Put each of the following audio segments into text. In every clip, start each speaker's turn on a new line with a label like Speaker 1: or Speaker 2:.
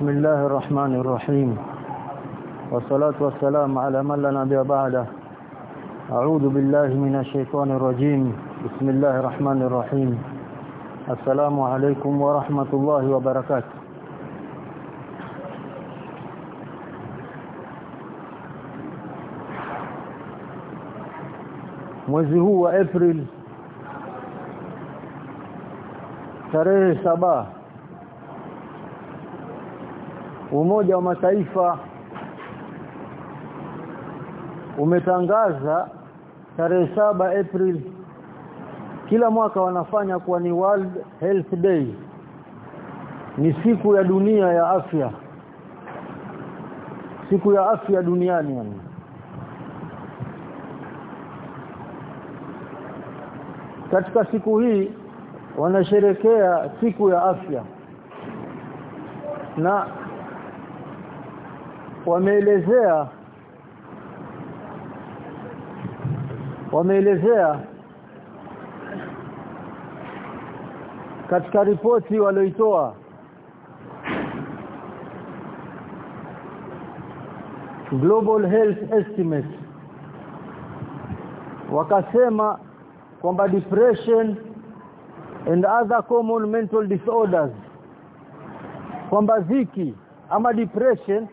Speaker 1: بسم الله الرحمن الرحيم. والصلاة والسلام على من لا نبي بعده. أعوذ بالله من الشيطان الرجيم. بسم الله الرحمن الرحيم. السلام عليكم ورحمة الله وبركاته. Mwezi huu wa April tarehe Umoja wa Mataifa umetangaza tarehe saba April kila mwaka wanafanya kuwa ni World Health Day. Ni siku ya dunia ya afya. Siku ya afya duniani yani. Katika siku hii wanasherekea siku ya afya. Na wameelezea. Wameelezea. Katika ripoti walioitoa. Global Health Estimate wakasema kwamba depression and other common mental disorders. Kwamba ziki ama depression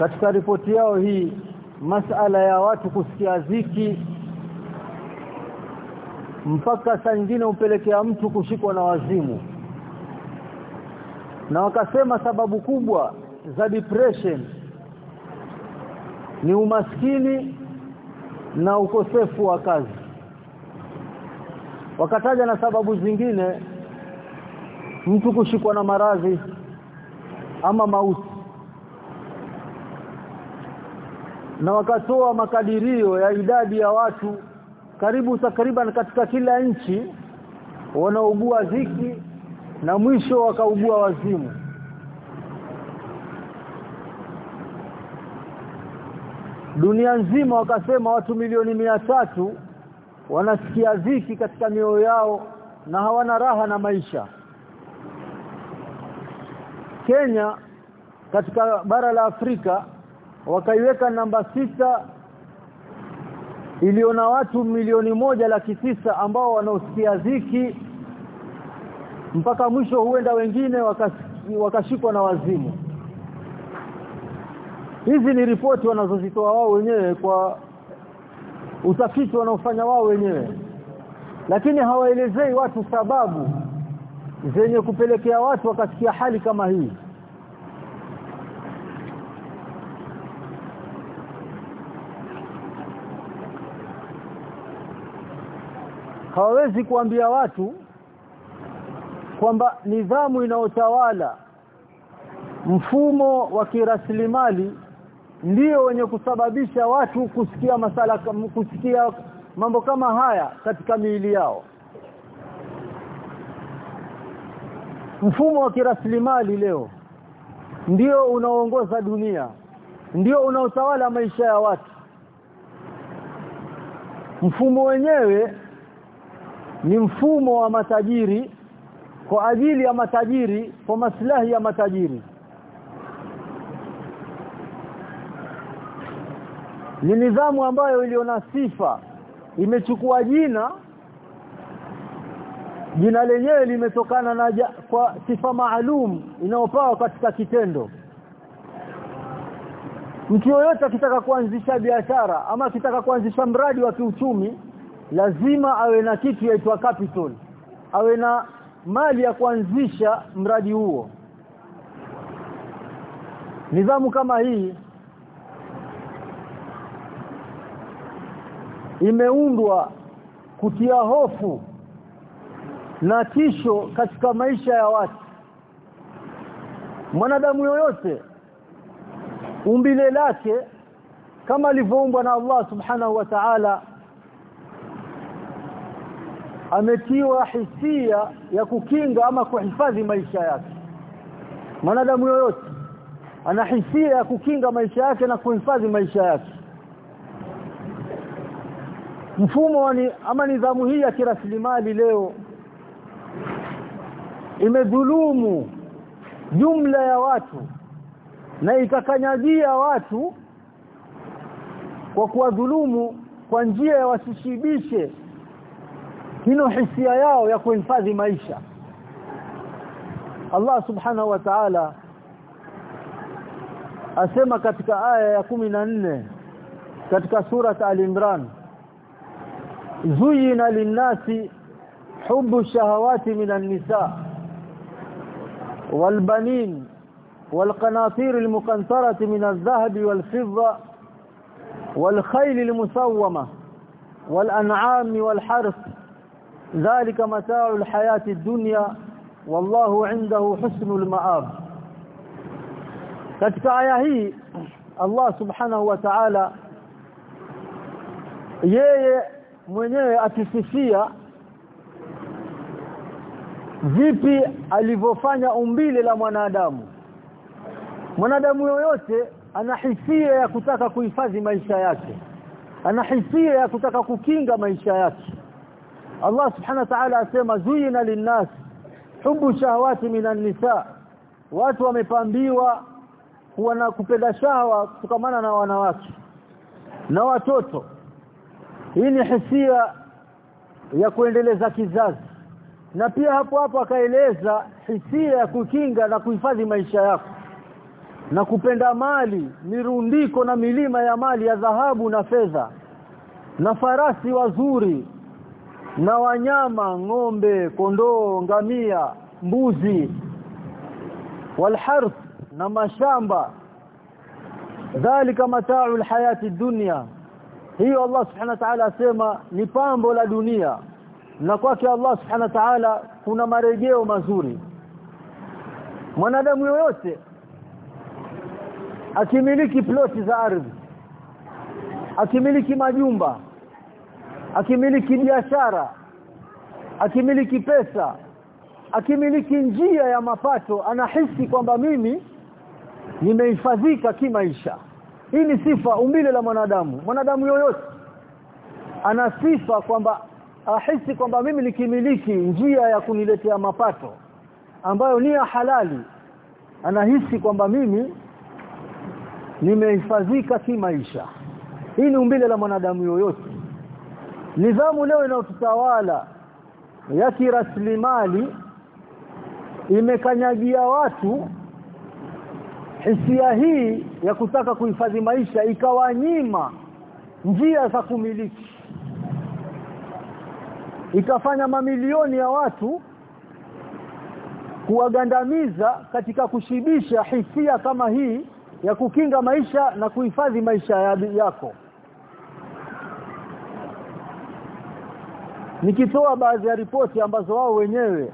Speaker 1: katika ripoti yao hii masala ya watu kusikia ziki mpaka saa nyingine upelekea mtu kushikwa na wazimu. Na wakasema sababu kubwa za depression ni umaskini na ukosefu wa kazi. Wakataja na sababu zingine mtu kushikwa na maradhi ama mauti na wakatoa makadirio ya idadi ya watu karibu takriban katika kila nchi wanaugua ziki na mwisho wakaugua wazimu. Dunia nzima wakasema watu milioni mia tatu wanasikia ziki katika mioyo yao na hawana raha na maisha. Kenya katika bara la Afrika wakaiweka namba sita iliona watu milioni moja laki tisa ambao wanaosikia ziki mpaka mwisho huenda wengine wakashikwa na wazimu. Hizi ni ripoti wanazozitoa wao wenyewe kwa utafiti wanaofanya wao wenyewe. Lakini hawaelezei watu sababu zenye kupelekea watu wakasikia hali kama hii hawawezi kuambia watu kwamba nidhamu inaotawala mfumo wa kiraslimali ndio wenye kusababisha watu kusikia masala kusikia mambo kama haya katika miili yao. Mfumo wa kiraslimali leo ndio unaoongoza dunia ndio unaotawala maisha ya watu. Mfumo wenyewe ni mfumo wa matajiri kwa ajili ya matajiri kwa maslahi ya matajiri. Ni nidhamu ambayo iliona sifa. Imechukua jina jina lenyewe limetokana na ja, kwa sifa maalum inayopawa katika kitendo. Mtu yoyote akitaka kuanzisha biashara ama akitaka kuanzisha mradi wa kiuchumi lazima awe na kitu yaitwa capital. Awe na mali ya kuanzisha mradi huo. Nidhamu kama hii imeundwa kutia hofu na tisho katika maisha ya watu. Mwanadamu yoyote umbile lake kama alivyoumbwa na Allah subhanahu wa ta'ala ametiwa hisia ya kukinga ama kuhifadhi maisha yake. Mwanadamu yoyote ana hisia ya kukinga maisha yake na kuhifadhi maisha yake. Mfumo ni, ama nidhamu hii ya kiraslimali leo imedhulumu jumla ya watu na ikakanyagia watu kwa kuwadhulumu kwa njia ya wasishibishe hino hisia yao ya kuhifadhi maisha Allah subhanahu wa ta'ala asema katika aya ya kumi na nne katika sura al-Imran zuyina linnasi hubu shahawati minan nisa والبنين والقناطير المقنطرة من الذهب والفضة والخيل المسومة والأنعام والحرث dhalika mataa alhayati dunya wallahu indahu husnul ma'ab katika aya hii Allah subhanahu wa ta'ala yeye mwenyewe atusifia vipi alivyofanya umbile la mwanadamu. Mwanadamu yoyote ana hisia ya kutaka kuhifadhi maisha yake ana hisia ya kutaka kukinga maisha yake. Allah subhanahu wa ta'ala asema zuyina linnas hubu shahawati minan nisa. Watu wamepambiwa kuwa na kupenda shahawa kutokamana na wanawake na watoto. Hii ni hisia ya kuendeleza kizazi. Na pia hapo hapo akaeleza hisia ya kukinga na kuhifadhi maisha yako. Na kupenda mali mirundiko na milima ya mali ya dhahabu na fedha. Na farasi wazuri na wanyama ng'ombe kondoo ngamia mbuzi walharth na mashamba. Dhalika mata'u alhayati dunya hiyo Allah subhanahu wa ta'ala asema ni pambo la dunia. Na kwake Allah subhanahu wa ta'ala kuna marejeo mazuri. Mwanadamu yoyote akimiliki ploti za ardhi akimiliki majumba akimiliki biashara akimiliki pesa akimiliki njia ya mapato anahisi kwamba mimi nimehifadhika kimaisha. Hii ni sifa umbile la mwanadamu. Mwanadamu yoyote ana sifa kwamba ahisi kwamba mimi nikimiliki njia ya kuniletea mapato ambayo ni ya halali anahisi kwamba mimi nimehifadhika kimaisha. Hii ni umbile la mwanadamu yoyote nidhamu leo inayotutawala ya kiraslimali imekanyagia watu hisia hii ya kutaka kuhifadhi maisha ikawanyima njia za kumiliki. Ikafanya mamilioni ya watu kuwagandamiza katika kushibisha hisia kama hii ya kukinga maisha na kuhifadhi maisha yako nikitoa baadhi ya ripoti ambazo wao wenyewe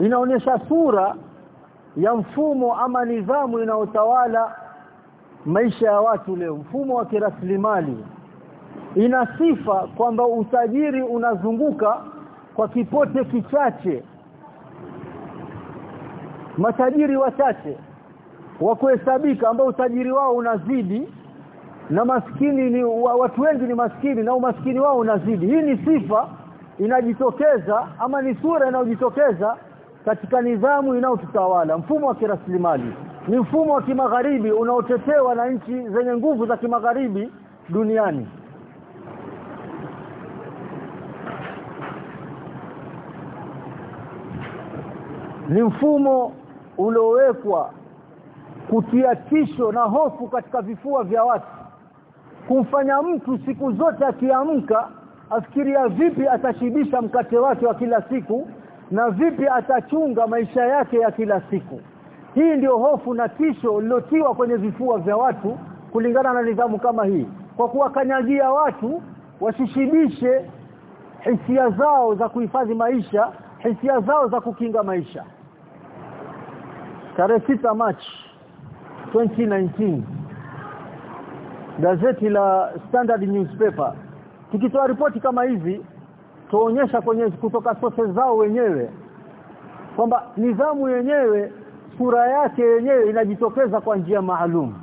Speaker 1: inaonyesha sura ya mfumo ama nidhamu inayotawala maisha ya watu leo mfumo wa kiraslimali. Ina sifa kwamba utajiri unazunguka kwa kipote kichache matajiri wachache wa kuhesabika ambao utajiri wao unazidi na maskini ni watu wengi ni maskini na umaskini wao unazidi. Hii ni sifa inajitokeza ama ni sura inayojitokeza katika nidhamu inayotutawala. Mfumo wa kiraslimali ni mfumo wa kimagharibi unaotetewa na nchi zenye nguvu za kimagharibi duniani. Ni mfumo uliowekwa kutia tisho na hofu katika vifua vya watu kumfanya mtu siku zote akiamka afikiria vipi atashibisha mkate wake wa kila siku na vipi atachunga maisha yake ya kila siku. Hii ndio hofu na tisho lilotiwa kwenye vifua vya watu kulingana na nidhamu kama hii. Kwa kuwakanyagia watu wasishibishe hisia zao za kuhifadhi maisha hisia zao za kukinga maisha. Tarehe 6 Machi 2019 gazeti la Standard Newspaper. Tukitoa ripoti kama hizi tuonyesha kwenye kutoka sources zao wenyewe kwamba nidhamu yenyewe sura yake yenyewe inajitokeza kwa njia maalum.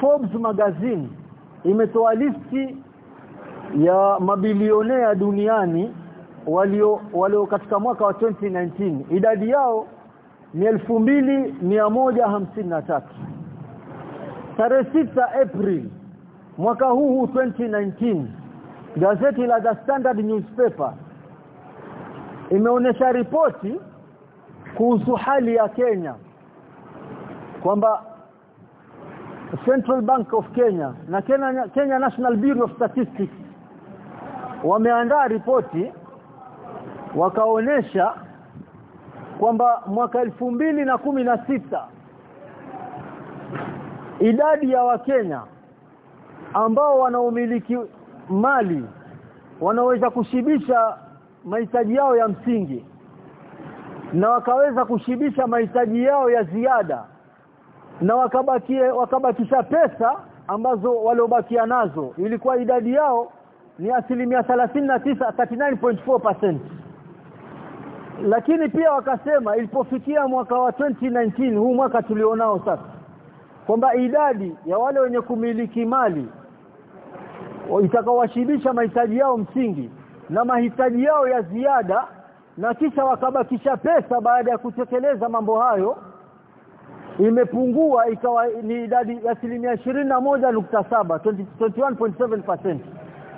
Speaker 1: Forbes magazine imetoa listi ya mabilionea duniani walio walio katika mwaka wa 2019 idadi yao ni 2153 tarehe 6 April mwaka huu 2019 gazeti la The Standard newspaper imeonesha ripoti kuhusu hali ya Kenya kwamba Central Bank of Kenya na Kenya, Kenya National Bureau of Statistics wameandaa ripoti wakaonesha kwamba mwaka elfu mbili na kumi na sita idadi ya wakenya ambao wanaomiliki mali wanaweza kushibisha mahitaji yao ya msingi na wakaweza kushibisha mahitaji yao ya ziada na wakabakie wakabakisha pesa ambazo waliobakia nazo. Ilikuwa idadi yao ni asilimia 39 39.4% lakini pia wakasema ilipofikia mwaka wa 2019 huu mwaka tulionao sasa kwamba idadi ya wale wenye kumiliki mali itakawashibisha mahitaji yao msingi na mahitaji yao ya ziada na kisha wakabakisha pesa baada ya kutekeleza mambo hayo imepungua ikawa ni idadi ya asilimia 21.7 21.7%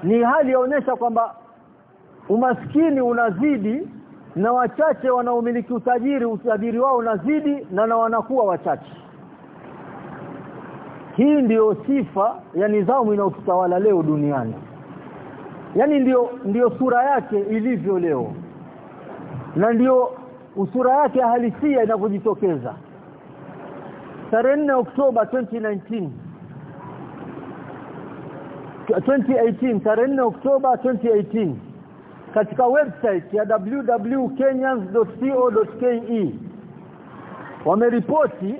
Speaker 1: ni hali yaonesha kwamba umaskini unazidi na wachache wanaomiliki utajiri utajiri wao unazidi na na wanakuwa wachache hii ndiyo sifa ya nidhamu inayotawala leo duniani. Yani ndiyo ndiyo sura yake ilivyo leo. Na ndiyo usura yake halisia inavyojitokeza. Tarehe 4 Oktoba 2019 2018 tarehe 4 Oktoba 2018 katika website ya www.kenyans.co.ke wameripoti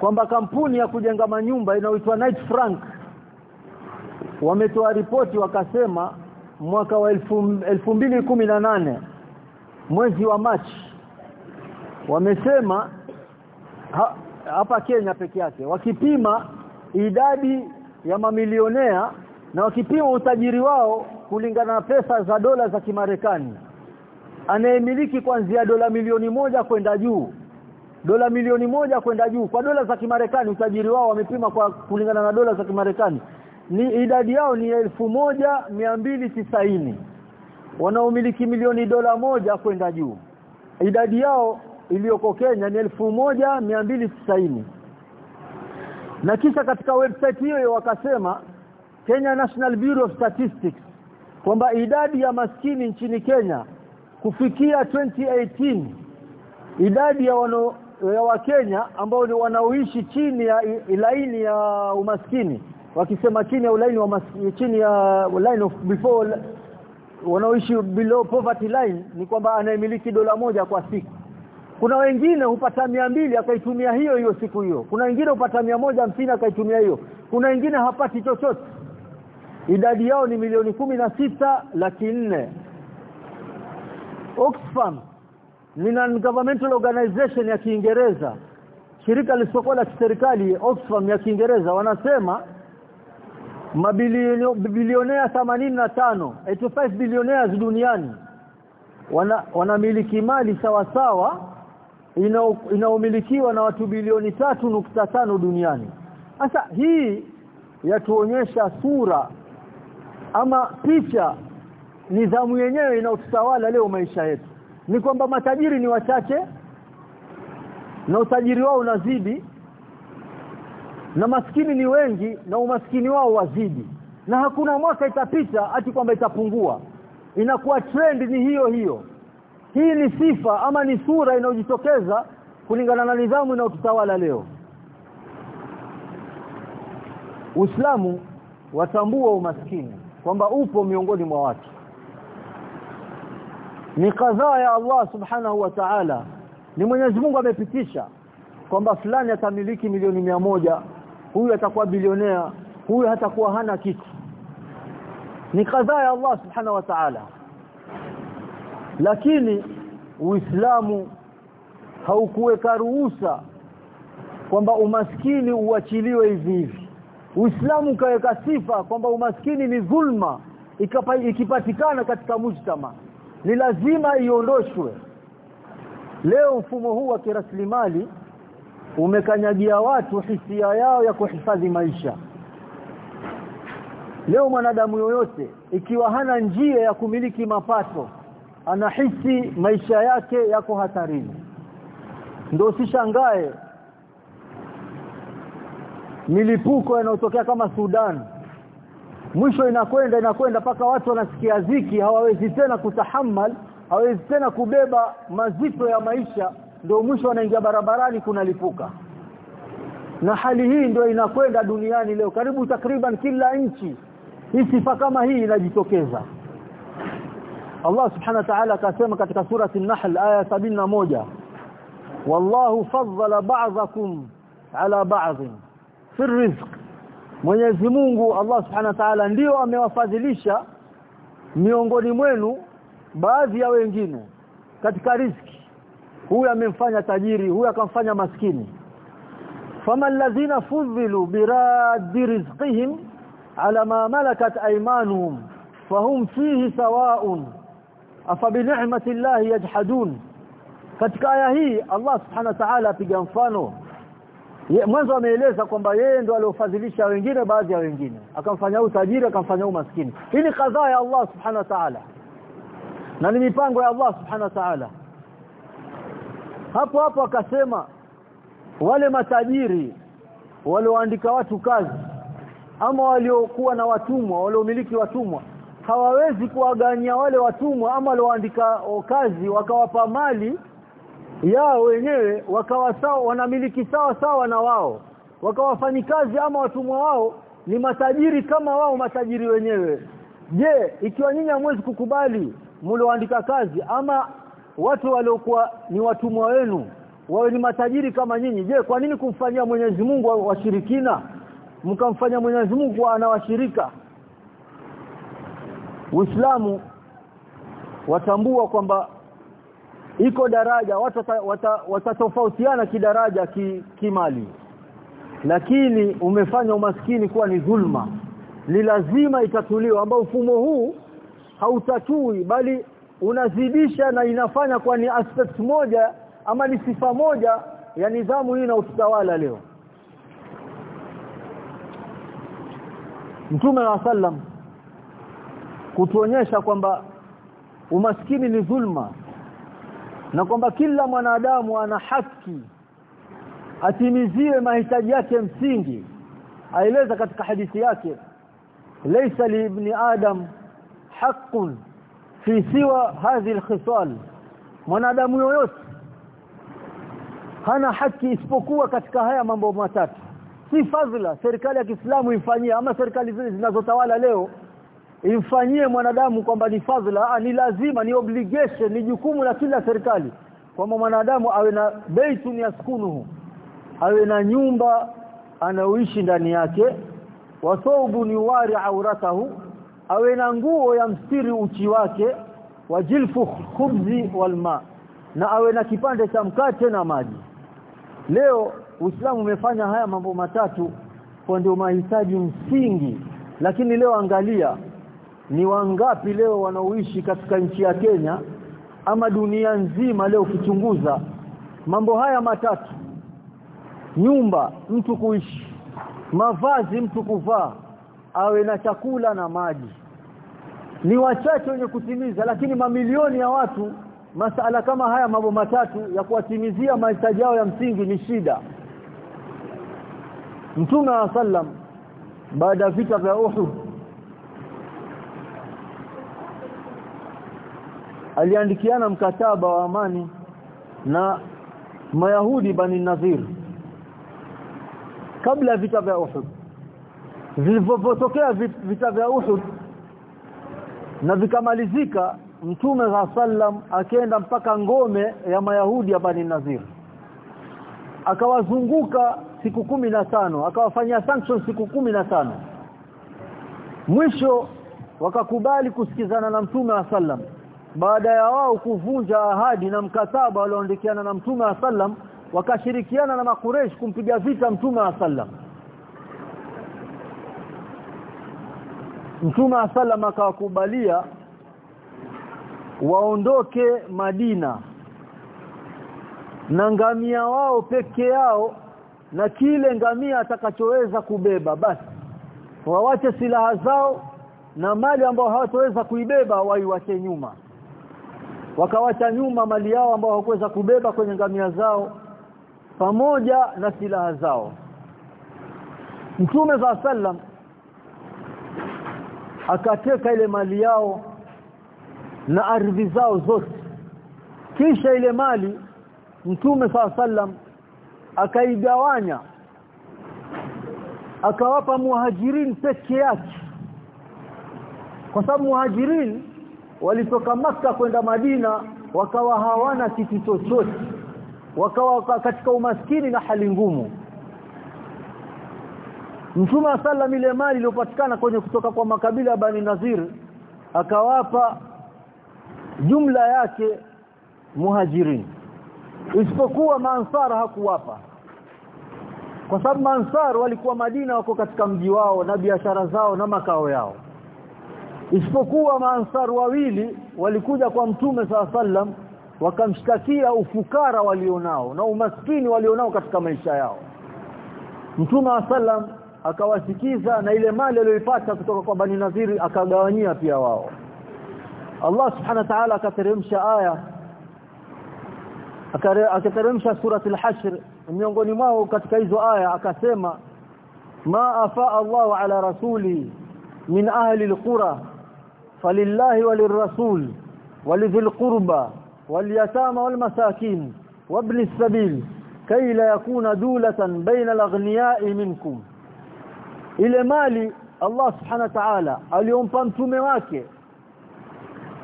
Speaker 1: kwamba kampuni ya kujenga manyumba inayoitwa Knight Frank wametoa ripoti wakasema mwaka wa elfu, elfu mbili kumi na nane mwezi wa Machi wamesema ha, hapa Kenya peke yake wakipima idadi ya mamilionea na wakipima utajiri wao kulingana na pesa za dola za Kimarekani. Anayemiliki kuanzia dola milioni moja kwenda juu dola milioni moja kwenda juu. Kwa dola za Kimarekani utajiri wao wamepima kwa kulingana na dola za Kimarekani. Ni idadi yao ni elfu moja mbili tisaini. Wanaomiliki milioni dola moja kwenda juu. Idadi yao iliyoko Kenya ni elfu moja mbili tisaini. Na kisha katika website hiyo wakasema Kenya National Bureau of Statistics kwamba idadi ya maskini nchini Kenya kufikia 2018 idadi ya wano, ya Wakenya ambao ni wanaoishi chini ya laini ya umaskini. Wakisema chini ya ulaini wa chini ya line of before wanaoishi below poverty line ni kwamba anayemiliki dola moja kwa siku. Kuna wengine hupata mbili akaitumia hiyo hiyo siku hiyo. Kuna wengine hupata moja hamsini akaitumia hiyo. Kuna wengine hapati chochote. Idadi yao ni milioni kumi na sita laki nne. Oxfam ni non governmental organization ya Kiingereza. Shirika lisoko la serikali Oxfam ya Kiingereza wanasema mabilionea 85 85 billionaires duniani wana wanamiliki mali sawa sawa inaomilikiwa na watu bilioni tatu nukta tano duniani. Sasa hii yatuonyesha sura ama picha nidhamu yenyewe inaotutawala leo maisha yetu ni kwamba matajiri ni wachache na utajiri wao unazidi na maskini ni wengi na umaskini wao wazidi. Na hakuna mwaka itapita ati kwamba itapungua. Inakuwa trend ni hiyo hiyo. Hii ni sifa ama ni sura inayojitokeza kulingana na nidhamu inayotawala leo. Uislamu watambua umaskini kwamba upo miongoni mwa watu ni kadhaa ya Allah subhanahu wa ta'ala. Ni Mwenyezi Mungu amepitisha kwamba fulani atamiliki milioni mia moja huyu atakuwa bilionea huyu hatakuwa hana kitu. Ni kadhaa ya Allah subhanahu wa ta'ala. Lakini Uislamu haukuweka ruhusa kwamba umaskini uachiliwe hivi hivi. Uislamu kaweka sifa kwamba umaskini ni dhulma ikipatikana katika mujtama ni lazima iondoshwe. Leo mfumo huu wa kiraslimali umekanyagia watu hisia yao ya kuhifadhi maisha. Leo mwanadamu yoyote ikiwa hana njia ya kumiliki mapato anahisi maisha yake yako hatarini. Ndio sishangae milipuko inayotokea kama Sudan mwisho inakwenda inakwenda paka watu wanasikia ziki hawawezi tena kutahammal hawawezi tena kubeba mazito ya maisha ndio mwisho wanaingia barabarani kunalipuka na hali hii ndio inakwenda duniani leo karibu takriban kila nchi hii sifa kama hii inajitokeza. Allah subhanahu wa ta'ala akasema katika surati an-Nahl aya moja wallahu faddala ba'dakum ala ba'd fi rizq Mwenyezi Mungu Allah subhanahu wa ta'ala ndio amewafadhilisha miongoni mwenu baadhi ya wengine katika riziki. Huyu amemfanya tajiri huyu akamfanya maskini. Fama alladhina fudhilu biradi rizqihim ala ma malakat aymanuhum fahum fihi sawa'un afa bi ni'mati llahi yajhadun. Katika aya hii Allah subhanahu wa ta'ala apiga mfano mwanzo ameeleza kwamba yeye ndo aliofadhilisha wengine baadhi ya wengine. Akamfanya utajiri akamfanya umaskini hii ni kadhaa ya Allah subhanahu wa ta'ala. Na ni mipango ya Allah subhanahu wa ta'ala. Hapo hapo akasema wale matajiri walioandika watu kazi ama waliokuwa na watumwa waliomiliki watumwa hawawezi kuwagania wale watumwa ama walioandika kazi wakawapa mali yao wenyewe wakawa sawa wanamiliki sawa sawa na wao. Wakawa wafanyikazi ama watumwa wao ni matajiri kama wao matajiri wenyewe. Je ikiwa nyinyi hamwezi kukubali mlioandika kazi ama watu waliokuwa ni watumwa wenu wawe ni matajiri kama nyinyi je kwa nini kumfanyia Mwenyezi Mungu washirikina? Mkamfanya Mwenyezi Mungu anawashirika Uislamu watambua kwamba iko daraja watu watatofautiana wata, kidaraja ki, kimali. Lakini umefanya umaskini kuwa ni dhulma. Ni lazima itatuliwa ambao mfumo huu hautatui bali unazidisha na inafanya kwa ni aspect moja ama ni sifa moja ya nidhamu hii na utawala leo. Mtume wa sallam kutuonyesha kwamba umaskini ni dhulma na kwamba kila mwanadamu ana haki atimiziwe mahitaji yake msingi. Aeleza katika hadithi yake laysa li adam haqqun fi siwa hadhi alkhisal. Mwanadamu yoyote hana haki isipokuwa katika haya mambo matatu. Si fadhila serikali ya Kiislamu ifanyie ama serikali zile zinazotawala leo imfanyie mwanadamu kwamba ni fadhila ni lazima ni obligation ni jukumu la kila serikali kwamba mwanadamu awe na baitun yaskunuhu awe na nyumba anaoishi ndani yake wasaubu ni wari auratahu awe na nguo ya mstiri uchi wake wajilfu khubzi walma na awe na kipande cha mkate na maji. Leo Uislamu umefanya haya mambo matatu kwa ndio mahitaji msingi lakini leo angalia ni wangapi leo wanaoishi katika nchi ya Kenya ama dunia nzima leo ukichunguza mambo haya matatu? Nyumba mtu kuishi. Mavazi mtu kuvaa. Awe na chakula na maji. Ni wachache wenye kutimiza lakini mamilioni ya watu masala kama haya mambo matatu ya kuwatimizia mahitaji yao ya msingi ni shida. Mtume wa sallam baada ya vita vya Uhud aliandikiana mkataba wa amani na Mayahudi Bani Nadhir kabla vita vya Uhud. Vilivyotokea vita vya Uhud na vikamalizika Mtume sallam akaenda mpaka ngome ya Mayahudi ya Bani Nadhir akawazunguka siku kumi na tano akawafanyia sanction siku kumi na tano. Mwisho wakakubali kusikizana na mtume sallam baada ya wao kuvunja ahadi na mkataba walioandikiana na mtume wa sallam wakashirikiana na makuresh kumpiga vita mtume wa sallam. Mtume wa sallam akawakubalia waondoke Madina. Na ngamia wao peke yao na kile ngamia atakachoweza kubeba basi. Wawache silaha zao na mali ambao hawataweza kuibeba waiwache nyuma wakawacha nyuma mali yao ambao hawakuweza kubeba kwenye ngamia zao pamoja na silaha zao. Mtume za sallam akateka ile mali yao na ardhi zao zote. Kisha ile mali Mtume saa sallam akaigawanya akawapa muhajirin peke yake. Kwa sababu muhajirin walitoka maka kwenda Madina wakawa hawana kitu chochote. Wakawa katika umaskini na hali ngumu. Mtume sallam ile mali iliyopatikana kwenye kutoka kwa makabila ya Bani Nazir akawapa jumla yake muhajirin. Isipokuwa maansara hakuwapa. Kwa sababu maansar walikuwa Madina wako katika mji wao na biashara zao na makao yao isipokuwa maansar wawili walikuja kwa mtume saa sallam wakamshtakia ufukara walionao na umaskini walionao katika maisha yao. Mtume wa sallam akawasikiza na ile mali aliyoipata kutoka kwa bani nadhiri akagawanyia pia wao. Allah subhanahu wa ta'ala akateremsha aya akateremsha surati al-hashr miongoni mwao katika hizo aya akasema ma afa Allahu ala rasuli min ahli al-qura falillahi walirrasul walidhil qurba walyatama walmasakin wabni as-sabil kay la yakuna dulatan bayna al-aghniya'i minkum. Ile mali Allah subhanahu wa ta'ala aliompa mtume wake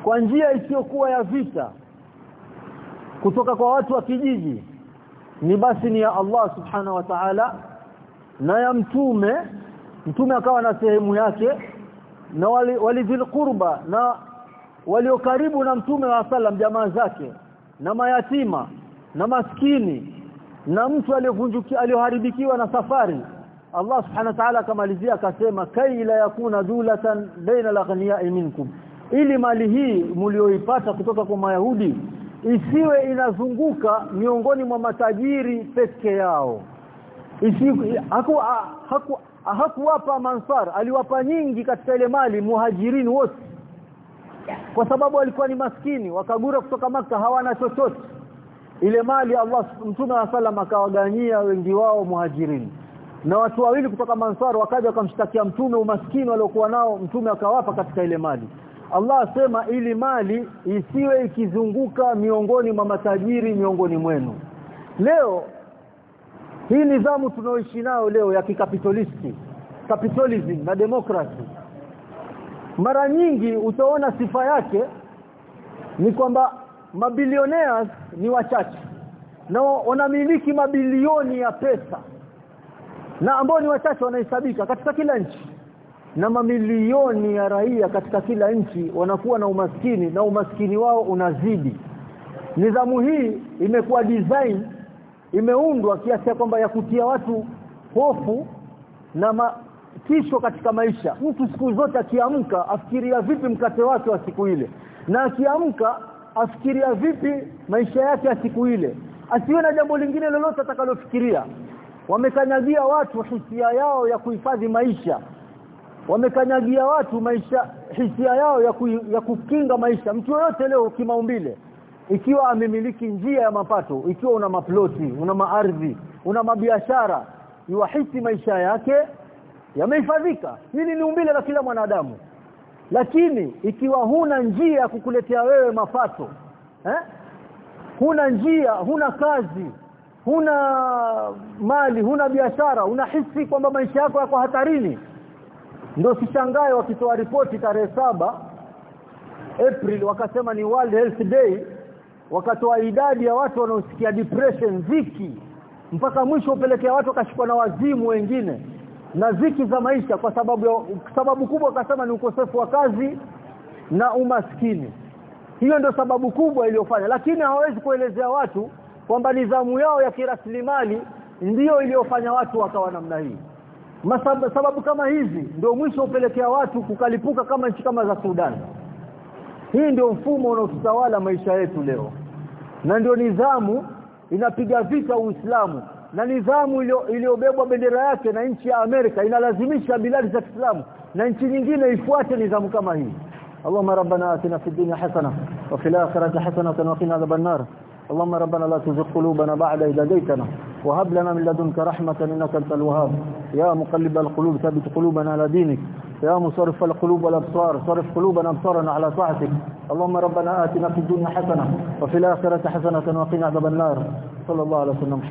Speaker 1: kwa njia isiyokuwa ya vita kutoka kwa watu wa kijiji ni basi ni ya Allah subhanahu wa ta'ala na ya mtume. Mtume akawa na sehemu yake na walidhil wali qurba na walio karibu na mtume wa sallam jamaa zake na mayatima na maskini na mtu aliyovunjukia aliyoharibikiwa na safari. Allah subhanahu wa ta'ala akamalizia akasema kai la yakuna dulatan baina al minkum. Ili mali hii mlioipata kutoka kwa mayahudi isiwe inazunguka miongoni mwa matajiri peke yao. Isiwe haku haku hakuwapa mansar aliwapa nyingi katika ile mali muhajirini wote. Kwa sababu walikuwa ni maskini wakagura kutoka maka hawana chochote. Ile mali Allah mtume wa sallam akawaganyia wengi wao muhajirini na watu wawili kutoka mansar wakaja wakamshtakia mtume umaskini waliokuwa nao mtume akawapa katika ile mali. Allah asema ili mali isiwe ikizunguka miongoni mwa matajiri miongoni mwenu. Leo hii nidhamu tunaoishi nayo leo ya kikapitalisti capitalism na democracy. Mara nyingi utaona sifa yake ni kwamba mabilionaires ni wachache na wanamiliki mabilioni ya pesa na ambao ni wachache wanahesabika katika kila nchi. Na mamilioni ya raia katika kila nchi wanakuwa na umaskini na umaskini wao unazidi. Nidhamu hii imekuwa design imeundwa kiasi ya kwamba ya kutia watu hofu na matisho katika maisha. Mtu siku zote akiamka afikiria vipi mkate wake wa siku ile? Na akiamka afikiria vipi maisha yake ya siku ile? Asiwe na jambo lingine lolote atakalofikiria. Wamekanyagia watu hisia yao ya kuhifadhi maisha. Wamekanyagia watu maisha hisia yao ya, ku, ya kukinga maisha. Mtu yote leo kimaumbile ikiwa amemiliki njia ya mapato ikiwa una maploti una maardhi una mabiashara yuhisi maisha yake yamehifadhika. Hili ni umbile la kila mwanadamu. Lakini ikiwa huna njia ya kukuletea wewe mapato eh? Huna njia huna kazi huna mali huna biashara unahisi kwamba maisha yako yako hatarini. Ndio sishangae wakitoa ripoti tarehe saba April wakasema ni World Health Day wakatoa idadi ya watu wanaosikia depression ziki mpaka mwisho upelekea watu wakashikwa na wazimu wengine na ziki za maisha kwa sababu ya, sababu kubwa akasema ni ukosefu wa kazi na umaskini. Hiyo ndio sababu kubwa iliyofanya. Lakini hawawezi kuelezea watu kwamba nidhamu yao ya kiraslimali ndiyo iliyofanya watu wakawa namna hii. Sababu kama hizi ndio mwisho upelekea watu kukalipuka kama nchi kama za Sudan. Hii ndio mfumo unaotawala maisha yetu leo na ndio nidhamu inapiga vita Uislamu na nidhamu iliyobebwa bendera yake na nchi ya Amerika inalazimisha biladi za Kiislamu na nchi nyingine ifuate nidhamu kama hii اللهم ربنا آتنا في الدنيا حسنة وفي الآخرة حسنة وقنا عذاب النار اللهم ربنا لا تزغ قلوبنا بعد إذ هديتنا. وهب لنا من لدنك رحمة إنك أنت الوهاب. يا مقلب القلوب ثبت قلوبنا على دينك. يا مصرف القلوب والأبصار. صرف قلوبنا أبصارنا على طاعتك. اللهم ربنا آتنا في الدنيا حسنة وفي الآخرة حسنة وقنا عذاب النار. صلى الله عليه وسلم